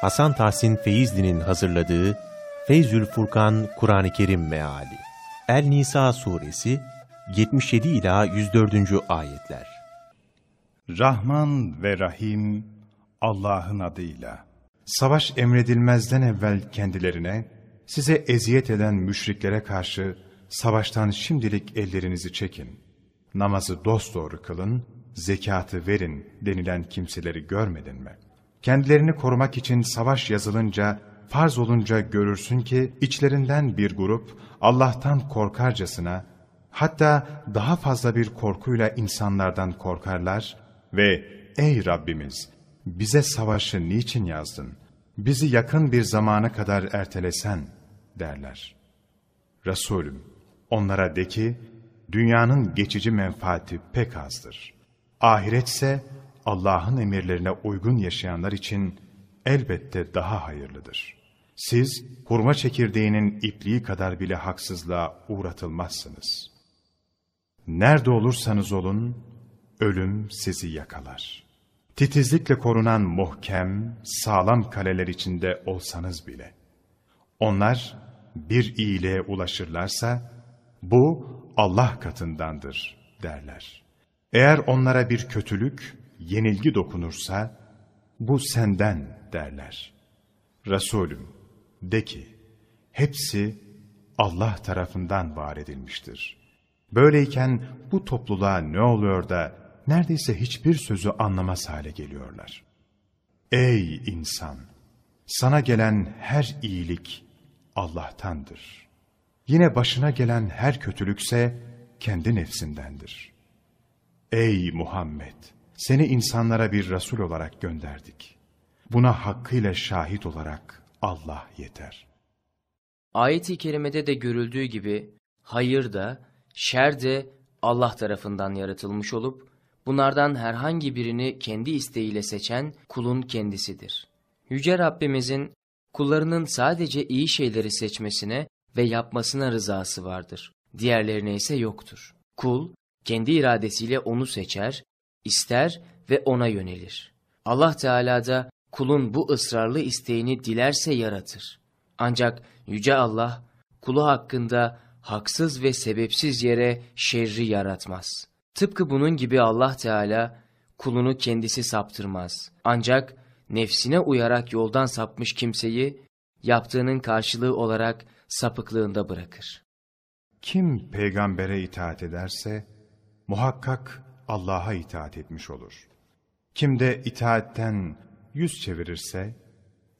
Hasan Tahsin Feyzli'nin hazırladığı Feyzül Furkan Kur'an-ı Kerim Meali El-Nisa Suresi 77 ila 104. ayetler. Rahman ve Rahim Allah'ın adıyla. Savaş emredilmezden evvel kendilerine, size eziyet eden müşriklere karşı savaştan şimdilik ellerinizi çekin. Namazı dosdoğru kılın, zekatı verin denilen kimseleri görmedin mi? Kendilerini korumak için savaş yazılınca, farz olunca görürsün ki içlerinden bir grup Allah'tan korkarcasına, hatta daha fazla bir korkuyla insanlardan korkarlar ve ''Ey Rabbimiz, bize savaşı niçin yazdın? Bizi yakın bir zamana kadar ertelesen.'' derler. Resulüm, onlara de ki, dünyanın geçici menfaati pek azdır. Ahiretse Allah'ın emirlerine uygun yaşayanlar için elbette daha hayırlıdır. Siz hurma çekirdeğinin ipliği kadar bile haksızlığa uğratılmazsınız. Nerede olursanız olun, ölüm sizi yakalar. Titizlikle korunan muhkem, sağlam kaleler içinde olsanız bile. Onlar bir iyiliğe ulaşırlarsa, bu Allah katındandır derler. Eğer onlara bir kötülük, yenilgi dokunursa, bu senden derler. Resulüm, de ki, hepsi Allah tarafından var edilmiştir. Böyleyken bu topluluğa ne oluyor da neredeyse hiçbir sözü anlamaz hale geliyorlar. Ey insan! Sana gelen her iyilik Allah'tandır. Yine başına gelen her kötülükse kendi nefsindendir. Ey Muhammed! Seni insanlara bir Resul olarak gönderdik. Buna hakkıyla şahit olarak Allah yeter. Ayet-i kerimede de görüldüğü gibi hayır da, şer de Allah tarafından yaratılmış olup, bunlardan herhangi birini kendi isteğiyle seçen kulun kendisidir. Yüce Rabbimizin kullarının sadece iyi şeyleri seçmesine ve yapmasına rızası vardır. Diğerlerine ise yoktur. Kul, kendi iradesiyle onu seçer, ister ve ona yönelir. Allah Teala da kulun bu ısrarlı isteğini dilerse yaratır. Ancak Yüce Allah, kulu hakkında haksız ve sebepsiz yere şerri yaratmaz. Tıpkı bunun gibi Allah Teala, kulunu kendisi saptırmaz. Ancak nefsine uyarak yoldan sapmış kimseyi, yaptığının karşılığı olarak sapıklığında bırakır. Kim peygambere itaat ederse, muhakkak Allah'a itaat etmiş olur. Kim de itaatten yüz çevirirse,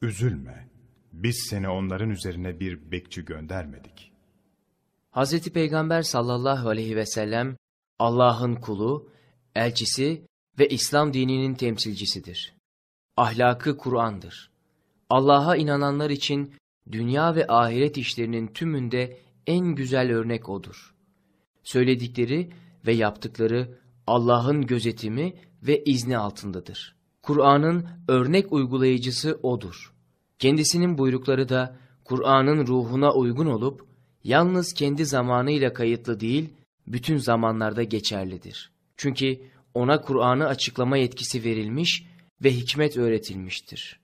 üzülme, biz seni onların üzerine bir bekçi göndermedik. Hz. Peygamber sallallahu aleyhi ve sellem, Allah'ın kulu, elçisi ve İslam dininin temsilcisidir. Ahlakı Kur'an'dır. Allah'a inananlar için dünya ve ahiret işlerinin tümünde en güzel örnek O'dur. Söyledikleri ve yaptıkları Allah'ın gözetimi ve izni altındadır. Kur'an'ın örnek uygulayıcısı O'dur. Kendisinin buyrukları da Kur'an'ın ruhuna uygun olup, yalnız kendi zamanıyla kayıtlı değil, bütün zamanlarda geçerlidir. Çünkü ona Kur'an'ı açıklama yetkisi verilmiş ve hikmet öğretilmiştir.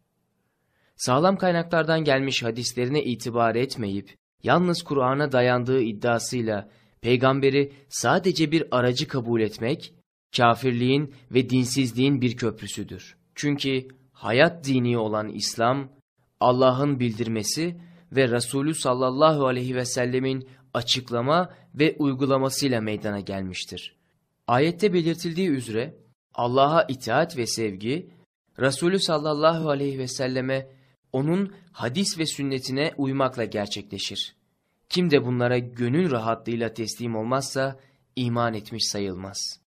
Sağlam kaynaklardan gelmiş hadislerine itibar etmeyip, yalnız Kur'an'a dayandığı iddiasıyla peygamberi sadece bir aracı kabul etmek, kafirliğin ve dinsizliğin bir köprüsüdür. Çünkü hayat dini olan İslam, Allah'ın bildirmesi ve Resulü sallallahu aleyhi ve sellemin açıklama ve uygulamasıyla meydana gelmiştir. Ayette belirtildiği üzere Allah'a itaat ve sevgi, Resulü sallallahu aleyhi ve selleme onun hadis ve sünnetine uymakla gerçekleşir. Kim de bunlara gönül rahatlığıyla teslim olmazsa iman etmiş sayılmaz.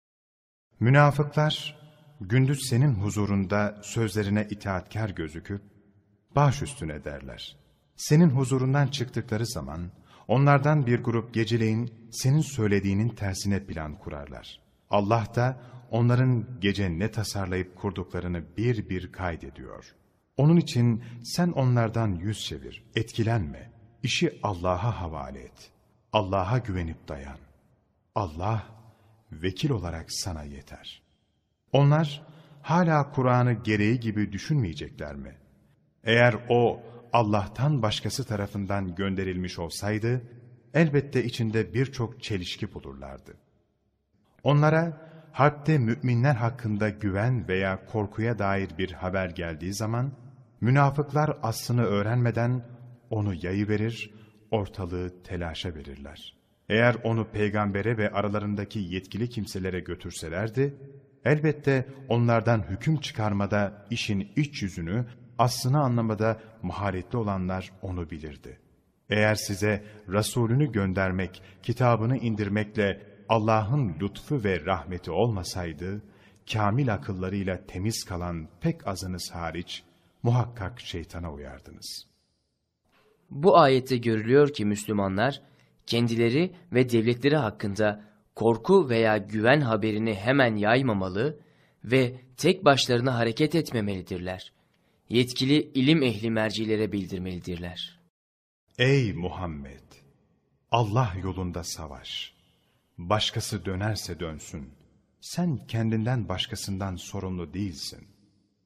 Münafıklar gündüz senin huzurunda sözlerine itaatkar gözüküp baş üstüne derler. Senin huzurundan çıktıkları zaman onlardan bir grup geceleyin senin söylediğinin tersine plan kurarlar. Allah da onların gece ne tasarlayıp kurduklarını bir bir kaydediyor. Onun için sen onlardan yüz çevir, etkilenme. İşi Allah'a havale et. Allah'a güvenip dayan. Allah vekil olarak sana yeter. Onlar hala Kur'an'ı gereği gibi düşünmeyecekler mi? Eğer o Allah'tan başkası tarafından gönderilmiş olsaydı, elbette içinde birçok çelişki bulurlardı. Onlara harpte müminler hakkında güven veya korkuya dair bir haber geldiği zaman, münafıklar aslını öğrenmeden onu yayıverir, ortalığı telaşa verirler. Eğer onu peygambere ve aralarındaki yetkili kimselere götürselerdi, elbette onlardan hüküm çıkarmada işin iç yüzünü, aslını anlamada maharetli olanlar onu bilirdi. Eğer size Resulünü göndermek, kitabını indirmekle Allah'ın lütfu ve rahmeti olmasaydı, kamil akıllarıyla temiz kalan pek azınız hariç, muhakkak şeytana uyardınız. Bu ayette görülüyor ki Müslümanlar, kendileri ve devletleri hakkında korku veya güven haberini hemen yaymamalı ve tek başlarına hareket etmemelidirler. Yetkili ilim ehli mercilere bildirmelidirler. Ey Muhammed! Allah yolunda savaş. Başkası dönerse dönsün. Sen kendinden başkasından sorumlu değilsin.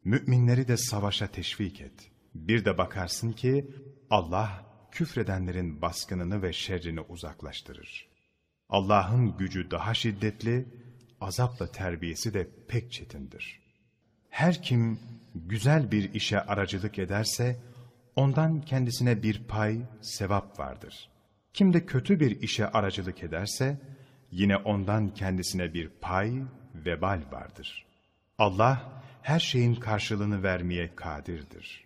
Müminleri de savaşa teşvik et. Bir de bakarsın ki Allah küfredenlerin baskınını ve şerrini uzaklaştırır. Allah'ın gücü daha şiddetli, azapla terbiyesi de pek çetindir. Her kim güzel bir işe aracılık ederse, ondan kendisine bir pay, sevap vardır. Kim de kötü bir işe aracılık ederse, yine ondan kendisine bir pay, vebal vardır. Allah, her şeyin karşılığını vermeye kadirdir.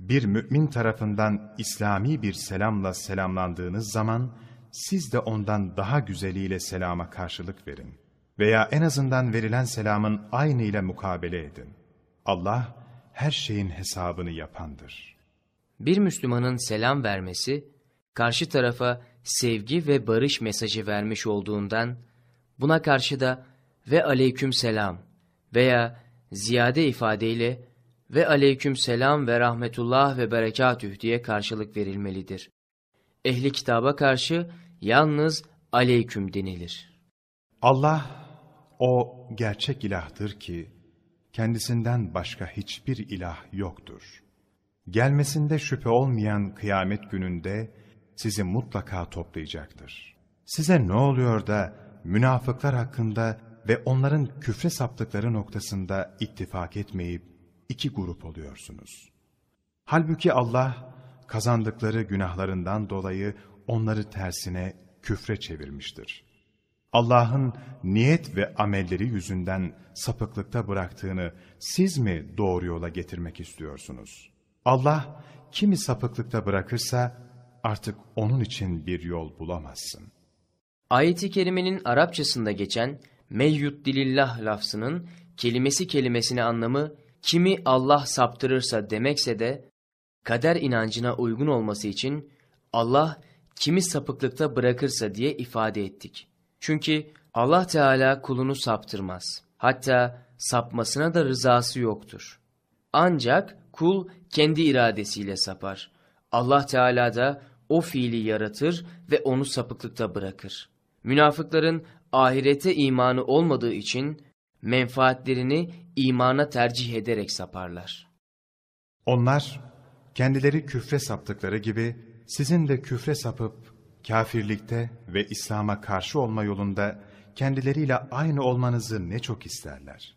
Bir mümin tarafından İslami bir selamla selamlandığınız zaman, siz de ondan daha güzeliyle selama karşılık verin. Veya en azından verilen selamın aynı ile mukabele edin. Allah, her şeyin hesabını yapandır. Bir Müslümanın selam vermesi, karşı tarafa sevgi ve barış mesajı vermiş olduğundan, buna karşı da ve aleyküm selam veya ziyade ifadeyle ve aleyküm selam ve rahmetullah ve berekatüh diye karşılık verilmelidir. Ehli kitaba karşı yalnız aleyküm denilir. Allah, o gerçek ilahtır ki, kendisinden başka hiçbir ilah yoktur. Gelmesinde şüphe olmayan kıyamet gününde sizi mutlaka toplayacaktır. Size ne oluyor da münafıklar hakkında ve onların küfre saptıkları noktasında ittifak etmeyip iki grup oluyorsunuz. Halbuki Allah kazandıkları günahlarından dolayı onları tersine küfre çevirmiştir. Allah'ın niyet ve amelleri yüzünden sapıklıkta bıraktığını siz mi doğru yola getirmek istiyorsunuz? Allah kimi sapıklıkta bırakırsa artık onun için bir yol bulamazsın. Ayet-i kerimenin Arapçasında geçen meyyut dilillah lafzının kelimesi kelimesine anlamı kimi Allah saptırırsa demekse de kader inancına uygun olması için Allah kimi sapıklıkta bırakırsa diye ifade ettik. Çünkü Allah Teala kulunu saptırmaz. Hatta sapmasına da rızası yoktur. Ancak kul kendi iradesiyle sapar. Allah Teala da o fiili yaratır ve onu sapıklıkta bırakır. Münafıkların ahirete imanı olmadığı için menfaatlerini imana tercih ederek saparlar. Onlar kendileri küfre saptıkları gibi sizin de küfre sapıp kafirlikte ve İslam'a karşı olma yolunda kendileriyle aynı olmanızı ne çok isterler.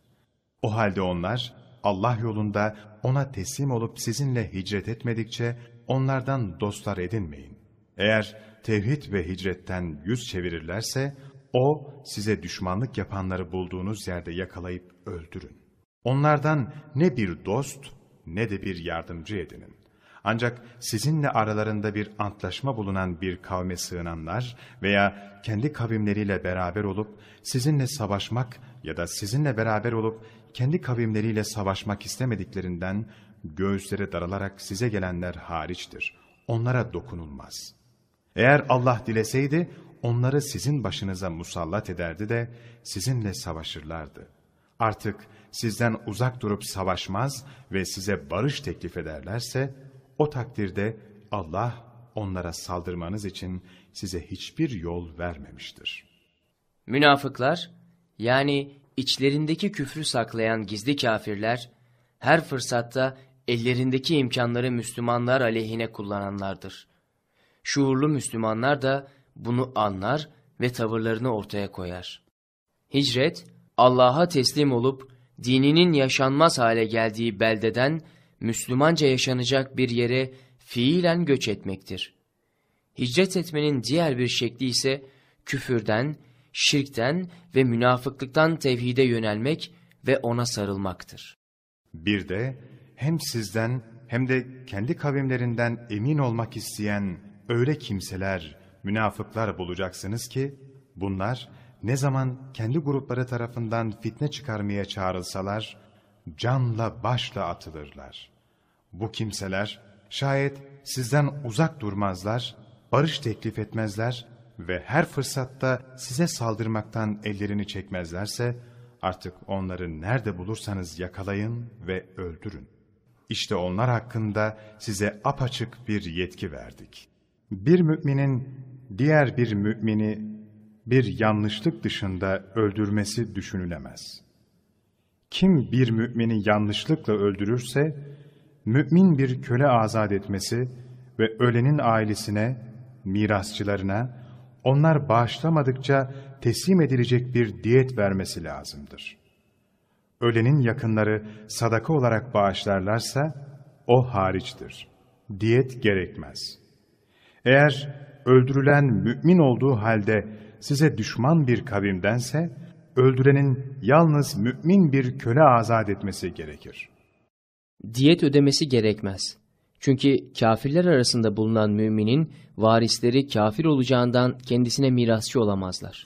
O halde onlar Allah yolunda ona teslim olup sizinle hicret etmedikçe onlardan dostlar edinmeyin. Eğer tevhid ve hicretten yüz çevirirlerse o size düşmanlık yapanları bulduğunuz yerde yakalayıp öldürün. Onlardan ne bir dost ne de bir yardımcı edinin. Ancak sizinle aralarında bir antlaşma bulunan bir kavme sığınanlar veya kendi kavimleriyle beraber olup sizinle savaşmak ya da sizinle beraber olup kendi kavimleriyle savaşmak istemediklerinden göğüsleri daralarak size gelenler hariçtir. Onlara dokunulmaz. Eğer Allah dileseydi onları sizin başınıza musallat ederdi de sizinle savaşırlardı. Artık sizden uzak durup savaşmaz ve size barış teklif ederlerse, o takdirde Allah onlara saldırmanız için size hiçbir yol vermemiştir. Münafıklar, yani içlerindeki küfrü saklayan gizli kafirler, her fırsatta ellerindeki imkanları Müslümanlar aleyhine kullananlardır. Şuurlu Müslümanlar da bunu anlar ve tavırlarını ortaya koyar. Hicret, Allah'a teslim olup dininin yaşanmaz hale geldiği beldeden Müslümanca yaşanacak bir yere fiilen göç etmektir. Hicret etmenin diğer bir şekli ise küfürden, şirkten ve münafıklıktan tevhide yönelmek ve ona sarılmaktır. Bir de hem sizden hem de kendi kavimlerinden emin olmak isteyen öyle kimseler, münafıklar bulacaksınız ki, bunlar ne zaman kendi grupları tarafından fitne çıkarmaya çağrılsalar, canla başla atılırlar. Bu kimseler şayet sizden uzak durmazlar, barış teklif etmezler ve her fırsatta size saldırmaktan ellerini çekmezlerse, artık onları nerede bulursanız yakalayın ve öldürün. İşte onlar hakkında size apaçık bir yetki verdik. Bir müminin diğer bir mümini bir yanlışlık dışında öldürmesi düşünülemez. Kim bir mümini yanlışlıkla öldürürse, mümin bir köle azat etmesi ve ölenin ailesine, mirasçılarına, onlar bağışlamadıkça teslim edilecek bir diyet vermesi lazımdır. Ölenin yakınları sadaka olarak bağışlarlarsa, o hariçtir. Diyet gerekmez. Eğer öldürülen mümin olduğu halde size düşman bir kavimdense, öldürenin yalnız mümin bir köle azat etmesi gerekir. Diyet ödemesi gerekmez. Çünkü kafirler arasında bulunan müminin varisleri kafir olacağından kendisine mirasçı olamazlar.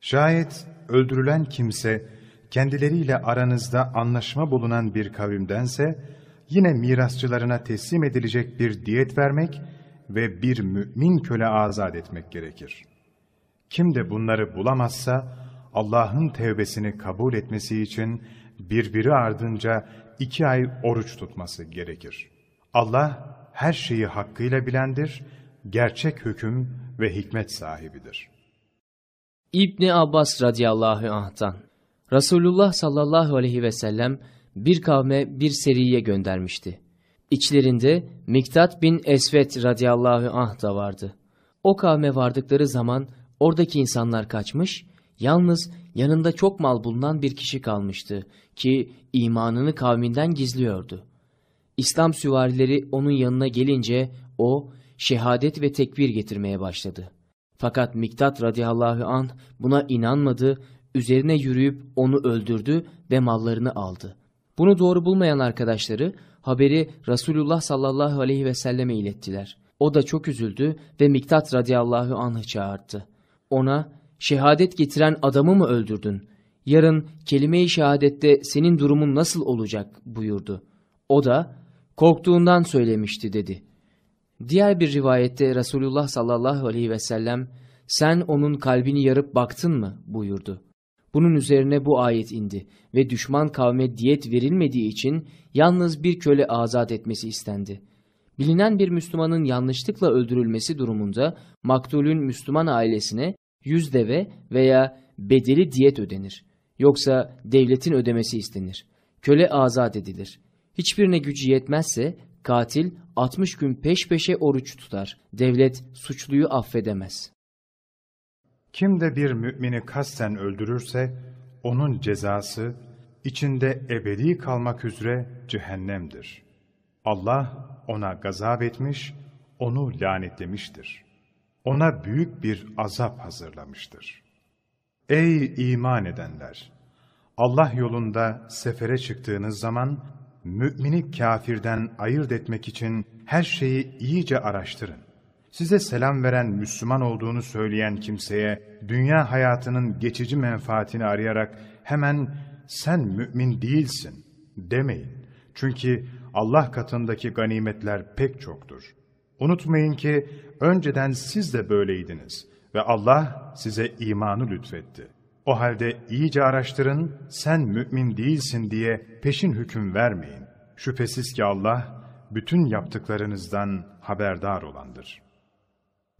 Şayet öldürülen kimse kendileriyle aranızda anlaşma bulunan bir kavimdense, yine mirasçılarına teslim edilecek bir diyet vermek ve bir mümin köle azat etmek gerekir. Kim de bunları bulamazsa, Allah'ın tevbesini kabul etmesi için birbiri ardınca iki ay oruç tutması gerekir. Allah her şeyi hakkıyla bilendir, gerçek hüküm ve hikmet sahibidir. İbni Abbas radıyallahu anh'tan Resulullah sallallahu aleyhi ve sellem bir kavme bir seriye göndermişti. İçlerinde Miktat bin Esvet radıyallahu anh da vardı. O kavme vardıkları zaman oradaki insanlar kaçmış, yalnız yanında çok mal bulunan bir kişi kalmıştı ki imanını kavminden gizliyordu. İslam süvarileri onun yanına gelince o şehadet ve tekbir getirmeye başladı. Fakat Miktat radıyallahu anh buna inanmadı, üzerine yürüyüp onu öldürdü ve mallarını aldı. Bunu doğru bulmayan arkadaşları haberi Resulullah sallallahu aleyhi ve selleme ilettiler. O da çok üzüldü ve Miktat radıyallahu anh'ı çağırdı. Ona şehadet getiren adamı mı öldürdün? Yarın kelime-i şehadette senin durumun nasıl olacak buyurdu. O da korktuğundan söylemişti dedi. Diğer bir rivayette Resulullah sallallahu aleyhi ve sellem sen onun kalbini yarıp baktın mı buyurdu. Bunun üzerine bu ayet indi ve düşman kavme diyet verilmediği için yalnız bir köle azat etmesi istendi. Bilinen bir Müslümanın yanlışlıkla öldürülmesi durumunda maktulün Müslüman ailesine yüz deve veya bedeli diyet ödenir. Yoksa devletin ödemesi istenir. Köle azat edilir. Hiçbirine gücü yetmezse katil 60 gün peş peşe oruç tutar. Devlet suçluyu affedemez. Kim de bir mümini kasten öldürürse, onun cezası içinde ebedi kalmak üzere cehennemdir. Allah ona gazap etmiş, onu lanetlemiştir. Ona büyük bir azap hazırlamıştır. Ey iman edenler! Allah yolunda sefere çıktığınız zaman, mümini kafirden ayırt etmek için her şeyi iyice araştırın. Size selam veren Müslüman olduğunu söyleyen kimseye, dünya hayatının geçici menfaatini arayarak hemen sen mümin değilsin demeyin. Çünkü Allah katındaki ganimetler pek çoktur. Unutmayın ki önceden siz de böyleydiniz ve Allah size imanı lütfetti. O halde iyice araştırın, sen mümin değilsin diye peşin hüküm vermeyin. Şüphesiz ki Allah bütün yaptıklarınızdan haberdar olandır.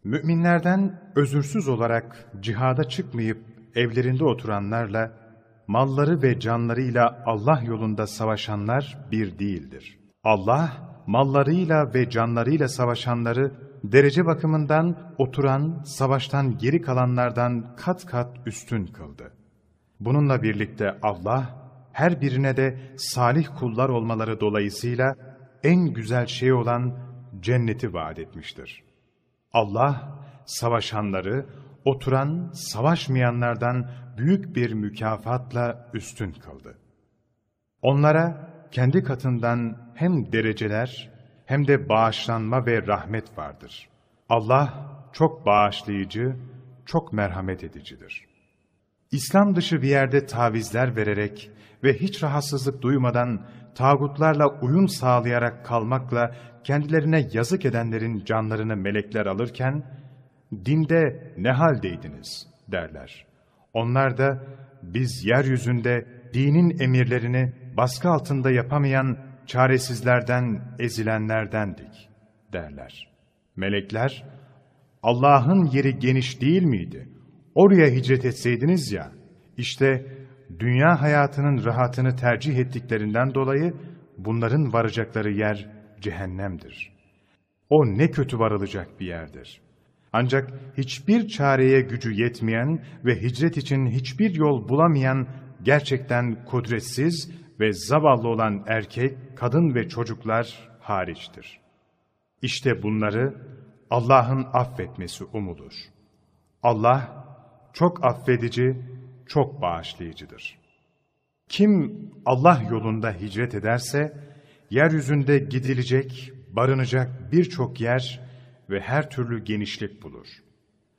Müminlerden özürsüz olarak cihada çıkmayıp evlerinde oturanlarla malları ve canlarıyla Allah yolunda savaşanlar bir değildir. Allah, mallarıyla ve canlarıyla savaşanları, derece bakımından oturan, savaştan geri kalanlardan kat kat üstün kıldı. Bununla birlikte Allah, her birine de salih kullar olmaları dolayısıyla en güzel şey olan cenneti vaat etmiştir. Allah, savaşanları, oturan, savaşmayanlardan büyük bir mükafatla üstün kıldı. Onlara kendi katından hem dereceler hem de bağışlanma ve rahmet vardır. Allah çok bağışlayıcı, çok merhamet edicidir. İslam dışı bir yerde tavizler vererek ve hiç rahatsızlık duymadan tağutlarla uyum sağlayarak kalmakla kendilerine yazık edenlerin canlarını melekler alırken, dinde ne haldeydiniz derler. Onlar da biz yeryüzünde dinin emirlerini baskı altında yapamayan çaresizlerden, ezilenlerdendik derler. Melekler, Allah'ın yeri geniş değil miydi? Oraya hicret etseydiniz ya, işte dünya hayatının rahatını tercih ettiklerinden dolayı bunların varacakları yer cehennemdir. O ne kötü varılacak bir yerdir. Ancak hiçbir çareye gücü yetmeyen ve hicret için hiçbir yol bulamayan gerçekten kudretsiz ve zavallı olan erkek, kadın ve çocuklar hariçtir. İşte bunları Allah'ın affetmesi umulur. Allah çok affedici, çok bağışlayıcıdır. Kim Allah yolunda hicret ederse, yeryüzünde gidilecek, barınacak birçok yer ve her türlü genişlik bulur.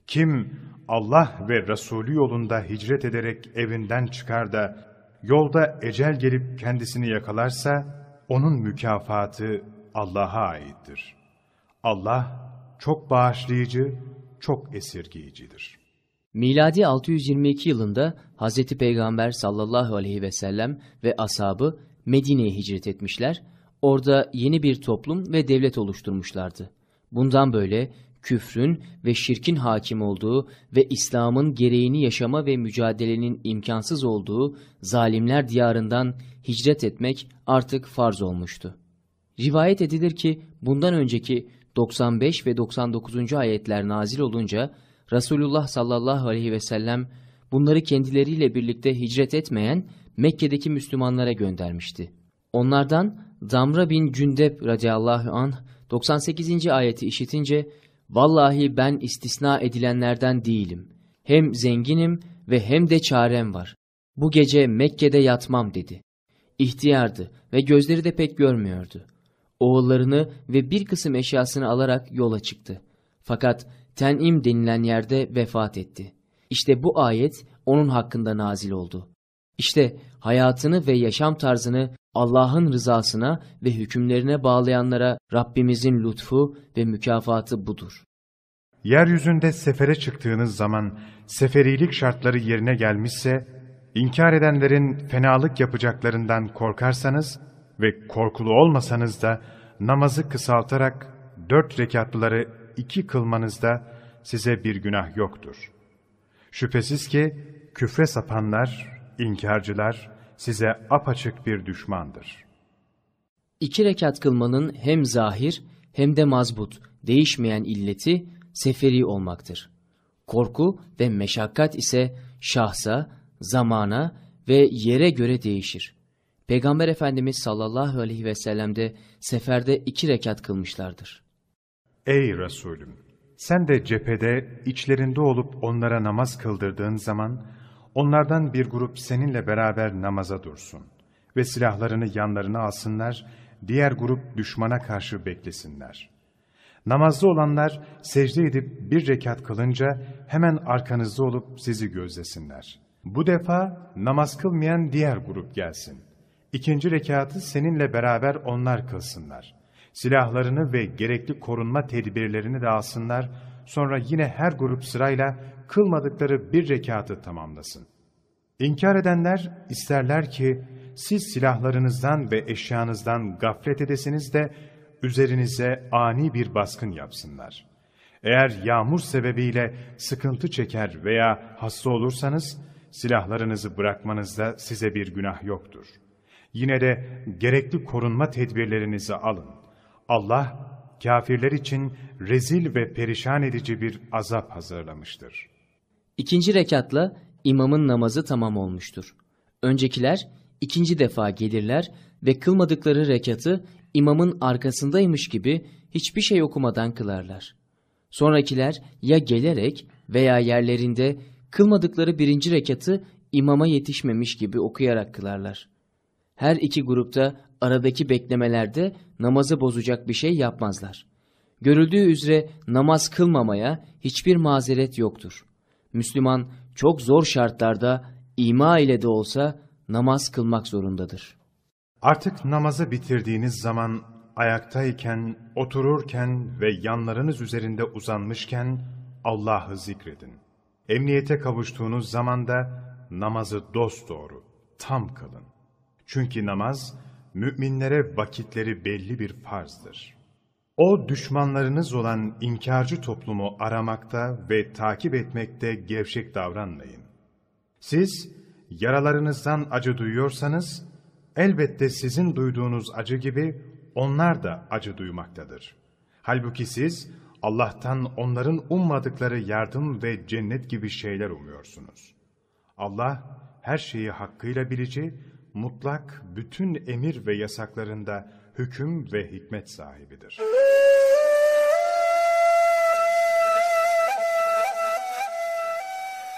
Kim Allah ve Resulü yolunda hicret ederek evinden çıkar da yolda ecel gelip kendisini yakalarsa, onun mükafatı Allah'a aittir. Allah çok bağışlayıcı, çok esirgeyicidir. Miladi 622 yılında Hz. Peygamber sallallahu aleyhi ve sellem ve ashabı Medine'ye hicret etmişler, orada yeni bir toplum ve devlet oluşturmuşlardı. Bundan böyle küfrün ve şirkin hakim olduğu ve İslam'ın gereğini yaşama ve mücadelenin imkansız olduğu zalimler diyarından hicret etmek artık farz olmuştu. Rivayet edilir ki bundan önceki 95 ve 99. ayetler nazil olunca Resulullah sallallahu aleyhi ve sellem bunları kendileriyle birlikte hicret etmeyen Mekke'deki Müslümanlara göndermişti. Onlardan Damra bin Cündep radıyallahu anh 98. ayeti işitince Vallahi ben istisna edilenlerden değilim. Hem zenginim ve hem de çarem var. Bu gece Mekke'de yatmam dedi. İhtiyardı ve gözleri de pek görmüyordu. Oğullarını ve bir kısım eşyasını alarak yola çıktı. Fakat Ten'im denilen yerde vefat etti. İşte bu ayet onun hakkında nazil oldu. İşte hayatını ve yaşam tarzını Allah'ın rızasına ve hükümlerine bağlayanlara Rabbimizin lütfu ve mükafatı budur. Yeryüzünde sefere çıktığınız zaman seferilik şartları yerine gelmişse, inkar edenlerin fenalık yapacaklarından korkarsanız ve korkulu olmasanız da namazı kısaltarak dört rekatlıları iki kılmanızda size bir günah yoktur. Şüphesiz ki küfre sapanlar, inkarcılar size apaçık bir düşmandır. İki rekat kılmanın hem zahir hem de mazbut, değişmeyen illeti seferi olmaktır. Korku ve meşakkat ise şahsa, zamana ve yere göre değişir. Peygamber Efendimiz sallallahu aleyhi ve sellem de seferde iki rekat kılmışlardır. Ey Resulüm! Sen de cephede içlerinde olup onlara namaz kıldırdığın zaman, onlardan bir grup seninle beraber namaza dursun ve silahlarını yanlarına alsınlar, diğer grup düşmana karşı beklesinler. Namazda olanlar secde edip bir rekat kılınca hemen arkanızda olup sizi gözlesinler. Bu defa namaz kılmayan diğer grup gelsin. İkinci rekatı seninle beraber onlar kılsınlar. Silahlarını ve gerekli korunma tedbirlerini de alsınlar, sonra yine her grup sırayla kılmadıkları bir rekatı tamamlasın. İnkar edenler isterler ki siz silahlarınızdan ve eşyanızdan gaflet edesiniz de üzerinize ani bir baskın yapsınlar. Eğer yağmur sebebiyle sıkıntı çeker veya hasta olursanız silahlarınızı bırakmanızda size bir günah yoktur. Yine de gerekli korunma tedbirlerinizi alın. Allah, kafirler için rezil ve perişan edici bir azap hazırlamıştır. İkinci rekatla imamın namazı tamam olmuştur. Öncekiler ikinci defa gelirler ve kılmadıkları rekatı imamın arkasındaymış gibi hiçbir şey okumadan kılarlar. Sonrakiler ya gelerek veya yerlerinde kılmadıkları birinci rekatı imama yetişmemiş gibi okuyarak kılarlar. Her iki grupta aradaki beklemelerde namazı bozacak bir şey yapmazlar. Görüldüğü üzere namaz kılmamaya hiçbir mazeret yoktur. Müslüman çok zor şartlarda ima ile de olsa namaz kılmak zorundadır. Artık namazı bitirdiğiniz zaman ayaktayken, otururken ve yanlarınız üzerinde uzanmışken Allah'ı zikredin. Emniyete kavuştuğunuz zaman da namazı dosdoğru, tam kılın. Çünkü namaz, müminlere vakitleri belli bir farzdır. O düşmanlarınız olan inkarcı toplumu aramakta ve takip etmekte gevşek davranmayın. Siz yaralarınızdan acı duyuyorsanız, elbette sizin duyduğunuz acı gibi onlar da acı duymaktadır. Halbuki siz Allah'tan onların ummadıkları yardım ve cennet gibi şeyler umuyorsunuz. Allah her şeyi hakkıyla bilici, mutlak bütün emir ve yasaklarında hüküm ve hikmet sahibidir.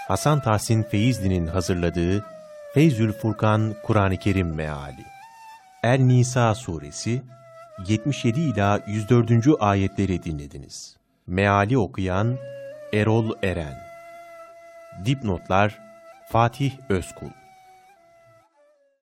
Hasan Tahsin Feyzli'nin hazırladığı Feyzül Furkan Kur'an-ı Kerim Meali El-Nisa Suresi 77 ila 104. ayetleri dinlediniz. Meali okuyan Erol Eren Dipnotlar Fatih Özkul